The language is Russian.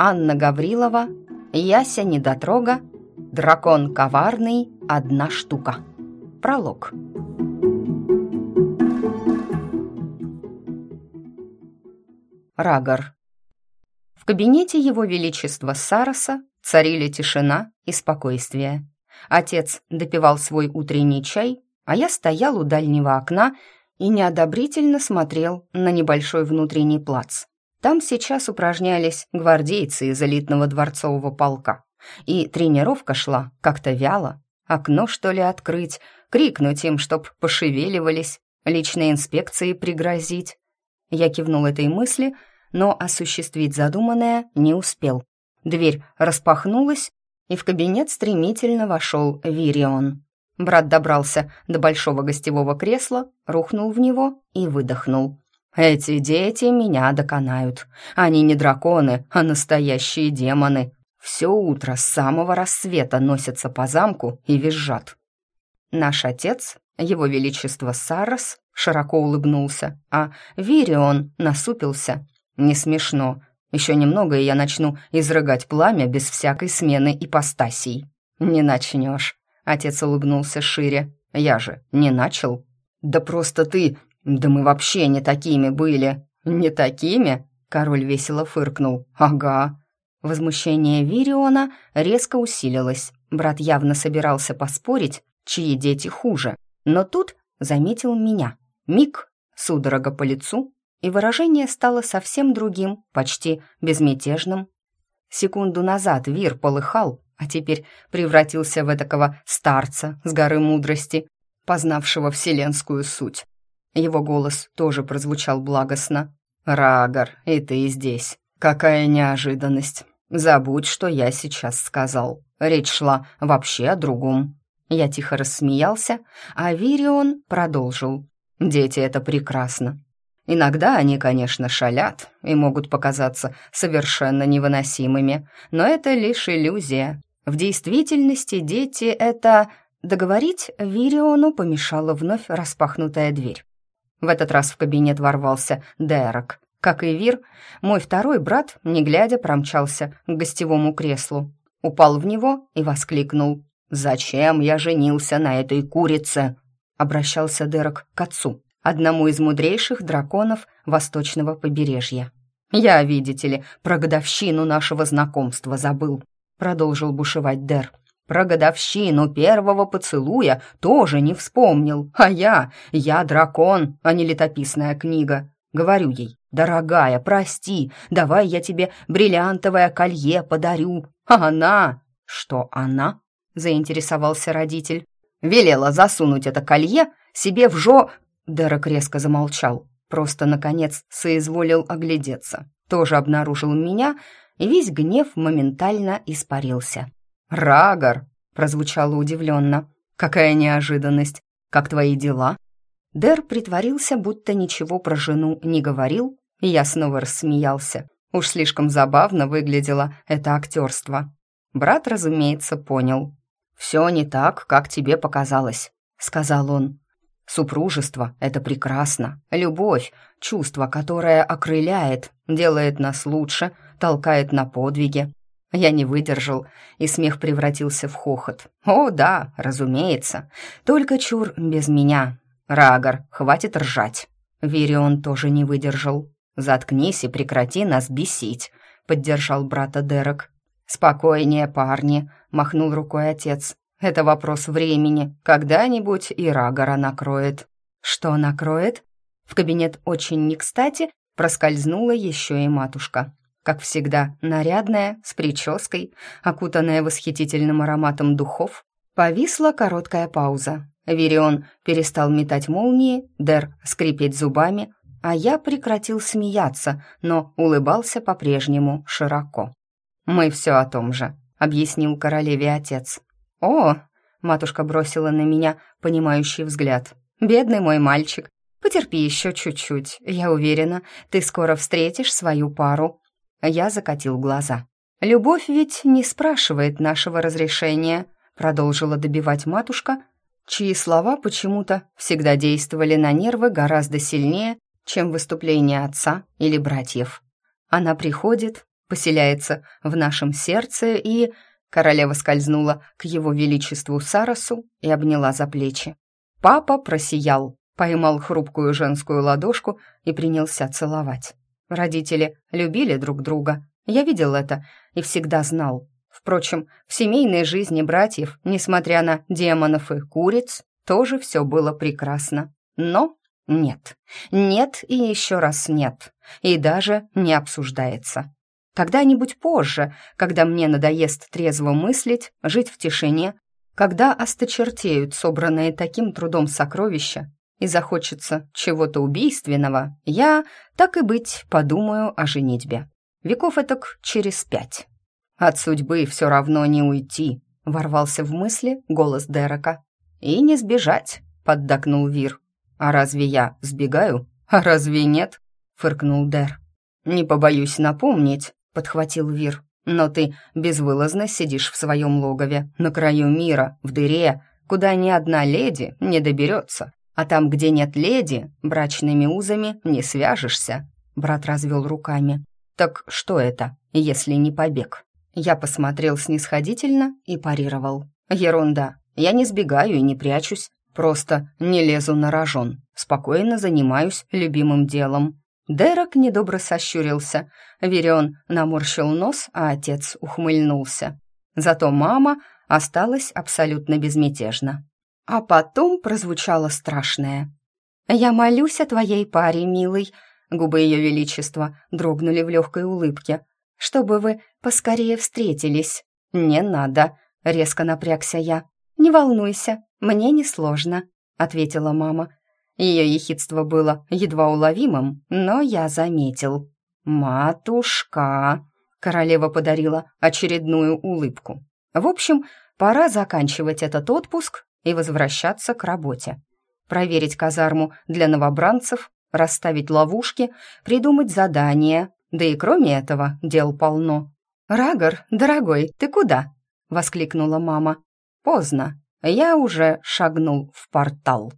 Анна Гаврилова, Яся Недотрога, Дракон коварный, одна штука. Пролог. Рагор. В кабинете его величества Сароса царили тишина и спокойствие. Отец допивал свой утренний чай, а я стоял у дальнего окна и неодобрительно смотрел на небольшой внутренний плац. Там сейчас упражнялись гвардейцы из элитного дворцового полка. И тренировка шла как-то вяло. Окно, что ли, открыть, крикнуть им, чтоб пошевеливались, личной инспекции пригрозить. Я кивнул этой мысли, но осуществить задуманное не успел. Дверь распахнулась, и в кабинет стремительно вошел Вирион. Брат добрался до большого гостевого кресла, рухнул в него и выдохнул. «Эти дети меня доконают. Они не драконы, а настоящие демоны. Все утро с самого рассвета носятся по замку и визжат». Наш отец, его величество Саррос, широко улыбнулся, а Вирион насупился. «Не смешно. Еще немного, и я начну изрыгать пламя без всякой смены ипостасей». «Не начнешь», Отец улыбнулся шире. «Я же не начал?» «Да просто ты... Да мы вообще не такими были!» «Не такими?» Король весело фыркнул. «Ага». Возмущение Вириона резко усилилось. Брат явно собирался поспорить, чьи дети хуже. Но тут заметил меня. Миг, судорога по лицу, и выражение стало совсем другим, почти безмятежным. Секунду назад Вир полыхал, а теперь превратился в этакого старца с горы мудрости, познавшего вселенскую суть. Его голос тоже прозвучал благостно. «Рагор, и ты здесь. Какая неожиданность. Забудь, что я сейчас сказал. Речь шла вообще о другом». Я тихо рассмеялся, а Вирион продолжил. «Дети — это прекрасно. Иногда они, конечно, шалят и могут показаться совершенно невыносимыми, но это лишь иллюзия. В действительности дети — это... Договорить Вириону помешала вновь распахнутая дверь. В этот раз в кабинет ворвался Дерек. Как и Вир, мой второй брат, не глядя, промчался к гостевому креслу. Упал в него и воскликнул. «Зачем я женился на этой курице?» Обращался Дерек к отцу, одному из мудрейших драконов восточного побережья. «Я, видите ли, про годовщину нашего знакомства забыл продолжил бушевать Дер. Про годовщину первого поцелуя тоже не вспомнил. А я, я дракон, а не летописная книга. Говорю ей, дорогая, прости, давай я тебе бриллиантовое колье подарю. А она... Что она? Заинтересовался родитель. Велела засунуть это колье себе в жо... Дерек резко замолчал. Просто, наконец, соизволил оглядеться. Тоже обнаружил меня, и весь гнев моментально испарился. «Рагор!» — прозвучало удивленно. «Какая неожиданность! Как твои дела?» Дэр притворился, будто ничего про жену не говорил, и я снова рассмеялся. Уж слишком забавно выглядело это актерство. Брат, разумеется, понял. «Все не так, как тебе показалось», — сказал он. «Супружество — это прекрасно. Любовь — чувство, которое окрыляет, делает нас лучше, толкает на подвиги. Я не выдержал, и смех превратился в хохот. «О, да, разумеется. Только чур без меня. Рагор, хватит ржать». Вирион тоже не выдержал. «Заткнись и прекрати нас бесить», — поддержал брата Дерек. «Спокойнее, парни», — махнул рукой отец. «Это вопрос времени. Когда-нибудь и Рагора накроет». «Что накроет?» В кабинет очень не кстати проскользнула еще и матушка как всегда, нарядная, с прической, окутанная восхитительным ароматом духов. Повисла короткая пауза. Вирион перестал метать молнии, Дер скрипеть зубами, а я прекратил смеяться, но улыбался по-прежнему широко. «Мы все о том же», — объяснил королеве отец. «О!» — матушка бросила на меня понимающий взгляд. «Бедный мой мальчик, потерпи еще чуть-чуть. Я уверена, ты скоро встретишь свою пару. Я закатил глаза. «Любовь ведь не спрашивает нашего разрешения», продолжила добивать матушка, чьи слова почему-то всегда действовали на нервы гораздо сильнее, чем выступления отца или братьев. Она приходит, поселяется в нашем сердце и...» Королева скользнула к его величеству Сарасу и обняла за плечи. Папа просиял, поймал хрупкую женскую ладошку и принялся целовать. Родители любили друг друга. Я видел это и всегда знал. Впрочем, в семейной жизни братьев, несмотря на демонов и куриц, тоже все было прекрасно. Но нет, нет и еще раз нет, и даже не обсуждается. Когда-нибудь позже, когда мне надоест трезво мыслить, жить в тишине, когда осточертеют собранные таким трудом сокровища и захочется чего-то убийственного, я, так и быть, подумаю о женитьбе. Веков этак через пять. От судьбы все равно не уйти, ворвался в мысли голос Дерека. И не сбежать, поддакнул Вир. А разве я сбегаю? А разве нет? фыркнул Дер. Не побоюсь напомнить, подхватил Вир. «Но ты безвылазно сидишь в своем логове, на краю мира, в дыре, куда ни одна леди не доберется. А там, где нет леди, брачными узами не свяжешься». Брат развел руками. «Так что это, если не побег?» Я посмотрел снисходительно и парировал. «Ерунда. Я не сбегаю и не прячусь. Просто не лезу на рожон. Спокойно занимаюсь любимым делом. Дерек недобро сощурился. Верион наморщил нос, а отец ухмыльнулся. Зато мама осталась абсолютно безмятежна. А потом прозвучало страшное. «Я молюсь о твоей паре, милый», губы ее величества дрогнули в легкой улыбке, «чтобы вы поскорее встретились». «Не надо», — резко напрягся я. «Не волнуйся, мне несложно», — ответила мама, ее ехидство было едва уловимым, но я заметил. «Матушка!» — королева подарила очередную улыбку. «В общем, пора заканчивать этот отпуск и возвращаться к работе. Проверить казарму для новобранцев, расставить ловушки, придумать задания, да и кроме этого дел полно». «Рагор, дорогой, ты куда?» — воскликнула мама. «Поздно. Я уже шагнул в портал».